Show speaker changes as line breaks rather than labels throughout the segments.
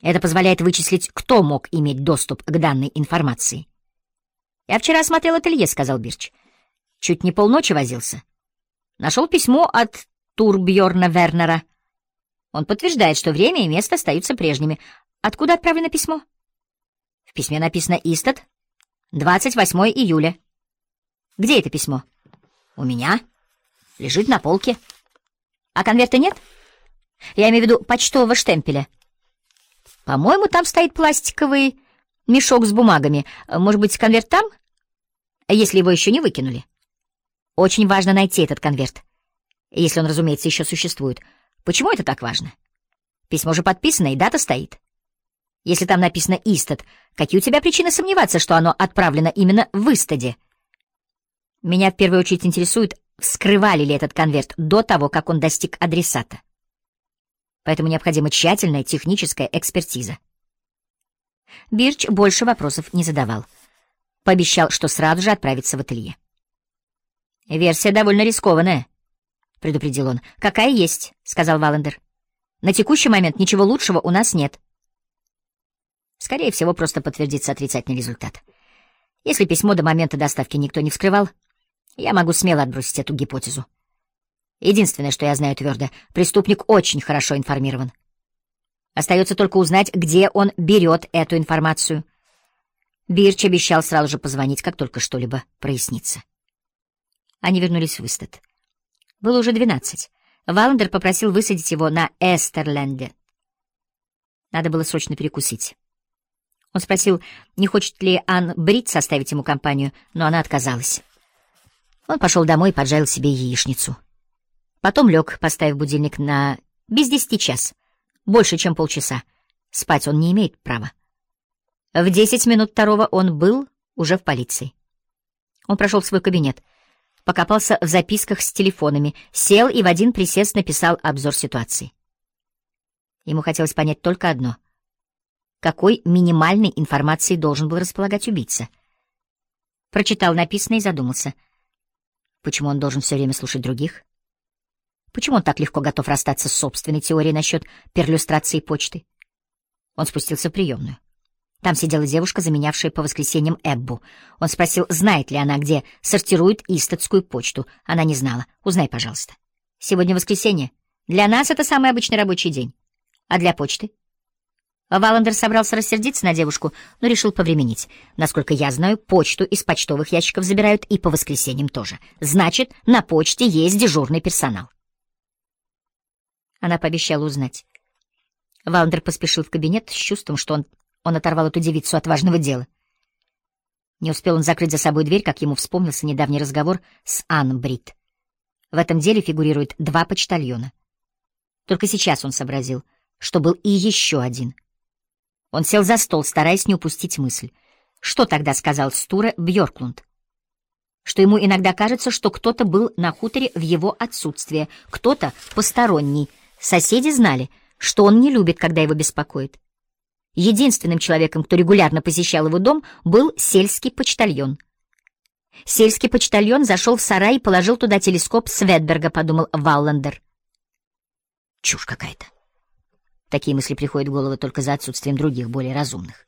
Это позволяет вычислить, кто мог иметь доступ к данной информации. «Я вчера осмотрел ателье», — сказал Бирч. «Чуть не полночи возился. Нашел письмо от Турбьорна Вернера. Он подтверждает, что время и место остаются прежними. Откуда отправлено письмо?» В письме написано «Истат», 28 июля. «Где это письмо?» «У меня. Лежит на полке». «А конверта нет?» «Я имею в виду почтового штемпеля». «По-моему, там стоит пластиковый мешок с бумагами. Может быть, конверт там?» если его еще не выкинули. Очень важно найти этот конверт, если он, разумеется, еще существует. Почему это так важно? Письмо же подписано, и дата стоит. Если там написано «Истад», какие у тебя причины сомневаться, что оно отправлено именно в Истаде? Меня в первую очередь интересует, вскрывали ли этот конверт до того, как он достиг адресата. Поэтому необходима тщательная техническая экспертиза. Бирч больше вопросов не задавал. Пообещал, что сразу же отправится в ателье. «Версия довольно рискованная», — предупредил он. «Какая есть», — сказал Валендер. «На текущий момент ничего лучшего у нас нет». Скорее всего, просто подтвердится отрицательный результат. Если письмо до момента доставки никто не вскрывал, я могу смело отбросить эту гипотезу. Единственное, что я знаю твердо, преступник очень хорошо информирован. Остается только узнать, где он берет эту информацию — Бирч обещал сразу же позвонить, как только что-либо прояснится. Они вернулись в Истед. Было уже двенадцать. Валандер попросил высадить его на Эстерленде. Надо было срочно перекусить. Он спросил, не хочет ли Ан Брит составить ему компанию, но она отказалась. Он пошел домой и поджарил себе яичницу. Потом лег, поставив будильник на без десяти час. Больше, чем полчаса. Спать он не имеет права. В десять минут второго он был уже в полиции. Он прошел в свой кабинет, покопался в записках с телефонами, сел и в один присест написал обзор ситуации. Ему хотелось понять только одно — какой минимальной информацией должен был располагать убийца. Прочитал написанное и задумался. Почему он должен все время слушать других? Почему он так легко готов расстаться с собственной теорией насчет перлюстрации почты? Он спустился в приемную. Там сидела девушка, заменявшая по воскресеньям Эббу. Он спросил, знает ли она, где сортируют истатскую почту. Она не знала. Узнай, пожалуйста. Сегодня воскресенье. Для нас это самый обычный рабочий день. А для почты? Валандер собрался рассердиться на девушку, но решил повременить. Насколько я знаю, почту из почтовых ящиков забирают и по воскресеньям тоже. Значит, на почте есть дежурный персонал. Она пообещала узнать. Валандер поспешил в кабинет с чувством, что он он оторвал эту девицу от важного дела. Не успел он закрыть за собой дверь, как ему вспомнился недавний разговор с Анн Брит. В этом деле фигурирует два почтальона. Только сейчас он сообразил, что был и еще один. Он сел за стол, стараясь не упустить мысль. Что тогда сказал Стура Бьорклунд? Что ему иногда кажется, что кто-то был на хуторе в его отсутствие, кто-то посторонний. Соседи знали, что он не любит, когда его беспокоит. Единственным человеком, кто регулярно посещал его дом, был сельский почтальон. Сельский почтальон зашел в сарай и положил туда телескоп Светберга, подумал Валландер. Чушь какая-то. Такие мысли приходят в голову только за отсутствием других, более разумных.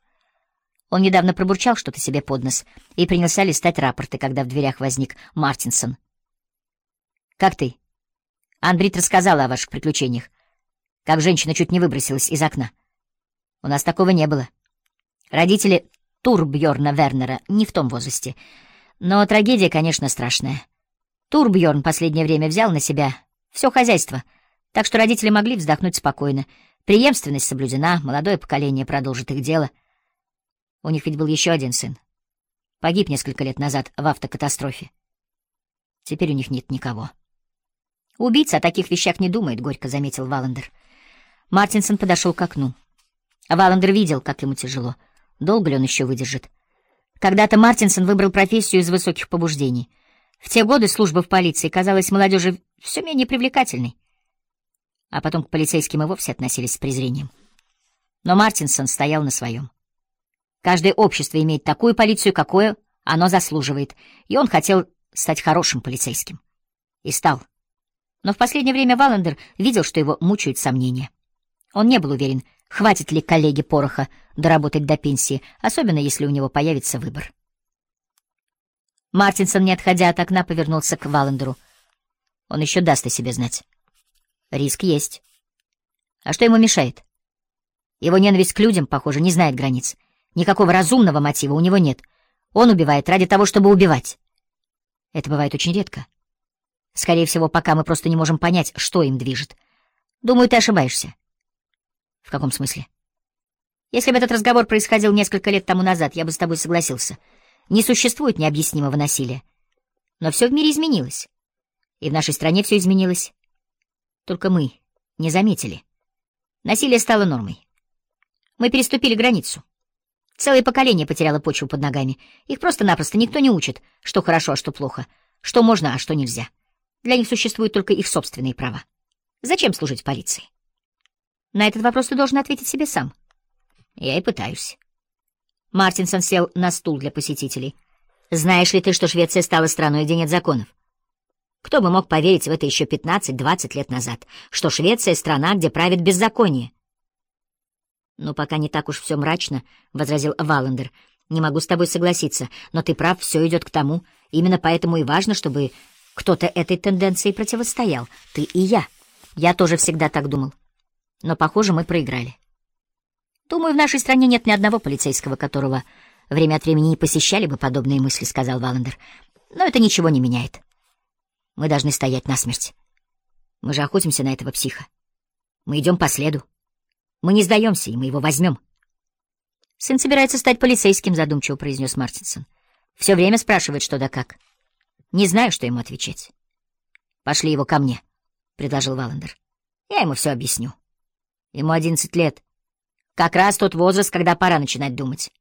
Он недавно пробурчал что-то себе под нос и принялся листать рапорты, когда в дверях возник Мартинсон. «Как ты?» Анбрид рассказала о ваших приключениях. Как женщина чуть не выбросилась из окна. У нас такого не было. Родители Турбьорна Вернера не в том возрасте. Но трагедия, конечно, страшная. Турбьорн последнее время взял на себя все хозяйство, так что родители могли вздохнуть спокойно. Преемственность соблюдена, молодое поколение продолжит их дело. У них ведь был еще один сын. Погиб несколько лет назад в автокатастрофе. Теперь у них нет никого. Убийца о таких вещах не думает, — горько заметил Валандер. Мартинсон подошел к окну. Валандер видел, как ему тяжело. Долго ли он еще выдержит? Когда-то Мартинсон выбрал профессию из высоких побуждений. В те годы служба в полиции казалась молодежи все менее привлекательной. А потом к полицейским и вовсе относились с презрением. Но Мартинсон стоял на своем. Каждое общество имеет такую полицию, какое оно заслуживает, и он хотел стать хорошим полицейским. И стал. Но в последнее время Валандер видел, что его мучают сомнения. Он не был уверен, хватит ли коллеге пороха доработать до пенсии, особенно если у него появится выбор. Мартинсон, не отходя от окна, повернулся к Валандеру. Он еще даст о себе знать. Риск есть. А что ему мешает? Его ненависть к людям, похоже, не знает границ. Никакого разумного мотива у него нет. Он убивает ради того, чтобы убивать. Это бывает очень редко. Скорее всего, пока мы просто не можем понять, что им движет. Думаю, ты ошибаешься. В каком смысле? Если бы этот разговор происходил несколько лет тому назад, я бы с тобой согласился. Не существует необъяснимого насилия. Но все в мире изменилось. И в нашей стране все изменилось. Только мы не заметили. Насилие стало нормой. Мы переступили границу. Целое поколение потеряло почву под ногами. Их просто-напросто никто не учит, что хорошо, а что плохо, что можно, а что нельзя. Для них существуют только их собственные права. Зачем служить в полиции? На этот вопрос ты должен ответить себе сам. Я и пытаюсь. Мартинсон сел на стул для посетителей. Знаешь ли ты, что Швеция стала страной, где нет законов? Кто бы мог поверить в это еще 15-20 лет назад, что Швеция — страна, где правит беззаконие? «Ну, пока не так уж все мрачно», — возразил Валандер. «Не могу с тобой согласиться, но ты прав, все идет к тому. Именно поэтому и важно, чтобы кто-то этой тенденции противостоял. Ты и я. Я тоже всегда так думал. Но, похоже, мы проиграли. Думаю, в нашей стране нет ни одного полицейского, которого время от времени не посещали бы подобные мысли», — сказал Валандер. «Но это ничего не меняет». Мы должны стоять насмерть. Мы же охотимся на этого психа. Мы идем по следу. Мы не сдаемся, и мы его возьмем. Сын собирается стать полицейским, задумчиво произнес Мартинсон. Все время спрашивает, что да как. Не знаю, что ему отвечать. Пошли его ко мне, предложил Валандер. Я ему все объясню. Ему одиннадцать лет. Как раз тот возраст, когда пора начинать думать.